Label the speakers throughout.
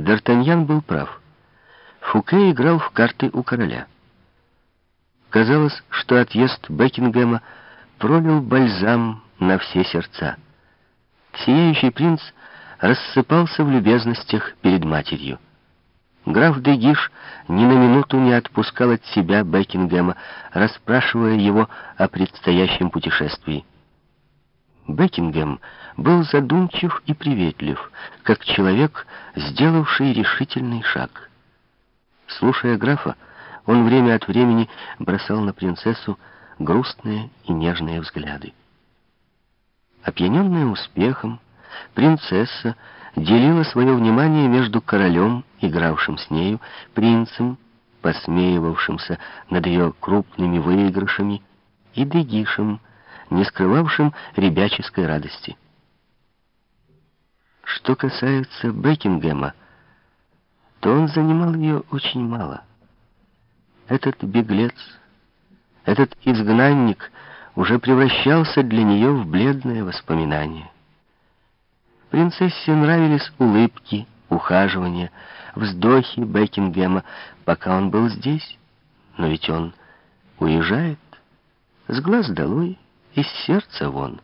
Speaker 1: Д'Артаньян был прав. Фуке играл в карты у короля. Казалось, что отъезд Бекингема пролил бальзам на все сердца. Сияющий принц рассыпался в любезностях перед матерью. Граф Дегиш ни на минуту не отпускал от себя Бекингема, расспрашивая его о предстоящем путешествии. Бекингем был задумчив и приветлив, как человек, сделавший решительный шаг. Слушая графа, он время от времени бросал на принцессу грустные и нежные взгляды. Опьяненная успехом, принцесса делила свое внимание между королем, игравшим с нею, принцем, посмеивавшимся над ее крупными выигрышами, и Дегишем, не скрывавшим ребяческой радости. Что касается Бекингема, то он занимал ее очень мало. Этот беглец, этот изгнанник уже превращался для нее в бледное воспоминание. Принцессе нравились улыбки, ухаживания, вздохи Бекингема, пока он был здесь. Но ведь он уезжает, с глаз долой, из сердца вон.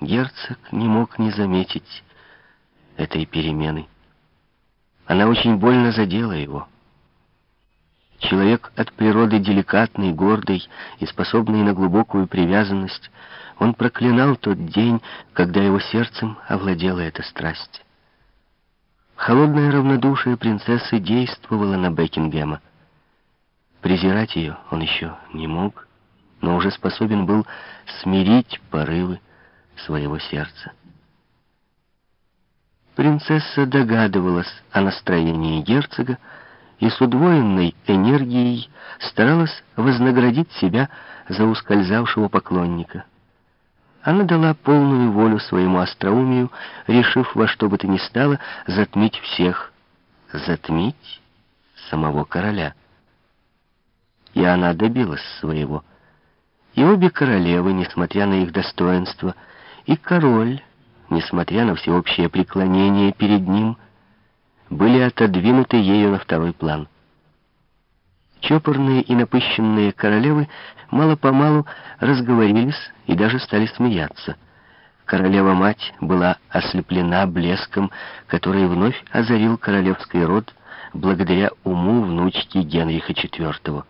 Speaker 1: Герцог не мог не заметить этой перемены. Она очень больно задела его. Человек от природы деликатный, гордый и способный на глубокую привязанность, он проклинал тот день, когда его сердцем овладела эта страсть. Холодное равнодушие принцессы действовало на Бекингема. Презирать ее он еще не мог но уже способен был смирить порывы своего сердца. Принцесса догадывалась о настроении герцога и с удвоенной энергией старалась вознаградить себя за ускользавшего поклонника. Она дала полную волю своему остроумию, решив во что бы то ни стало затмить всех, затмить самого короля. И она добилась своего. И обе королевы, несмотря на их достоинство, и король, несмотря на всеобщее преклонение перед ним, были отодвинуты ею на второй план. Чопорные и напыщенные королевы мало-помалу разговорились и даже стали смеяться. Королева-мать была ослеплена блеском, который вновь озарил королевский род благодаря уму внучки Генриха IV.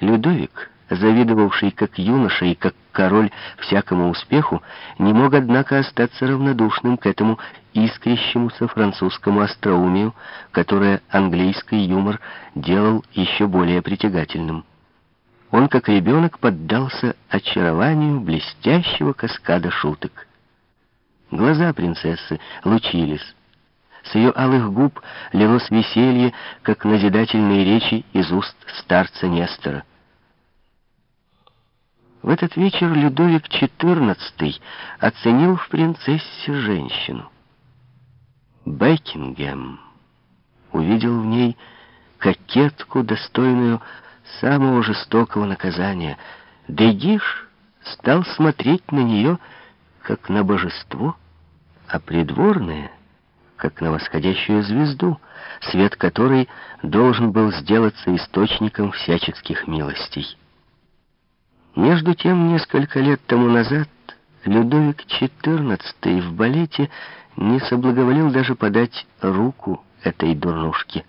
Speaker 1: Людовик завидовавший как юноша и как король всякому успеху, не мог, однако, остаться равнодушным к этому искрящемуся французскому остроумию, которое английский юмор делал еще более притягательным. Он, как ребенок, поддался очарованию блестящего каскада шуток. Глаза принцессы лучились. С ее алых губ лилось веселье, как назидательные речи из уст старца Нестора. В этот вечер Людовик XIV оценил в принцессе женщину. Бекингем увидел в ней кокетку, достойную самого жестокого наказания. Дегиш стал смотреть на нее, как на божество, а придворные — как на восходящую звезду, свет которой должен был сделаться источником всяческих милостей. Между тем, несколько лет тому назад Людовик XIV в балете не соблаговолил даже подать руку этой дурнушке.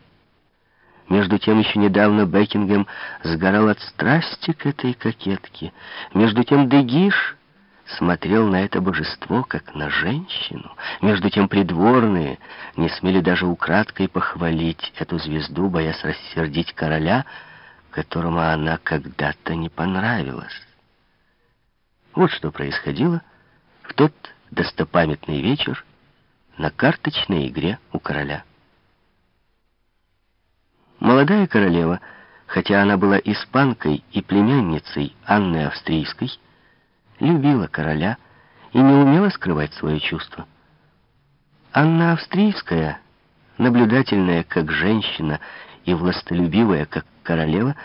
Speaker 1: Между тем, еще недавно Бекингем сгорал от страсти к этой кокетке. Между тем, Дегиш смотрел на это божество, как на женщину. Между тем, придворные не смели даже украдкой похвалить эту звезду, боясь рассердить короля, которому она когда-то не понравилась. Вот что происходило в тот достопамятный вечер на карточной игре у короля. Молодая королева, хотя она была испанкой и племянницей Анны Австрийской, любила короля и не умела скрывать свои чувства. Анна Австрийская, наблюдательная как женщина и властолюбивая как королева,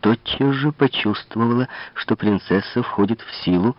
Speaker 1: тотчас же почувствовала, что принцесса входит в силу,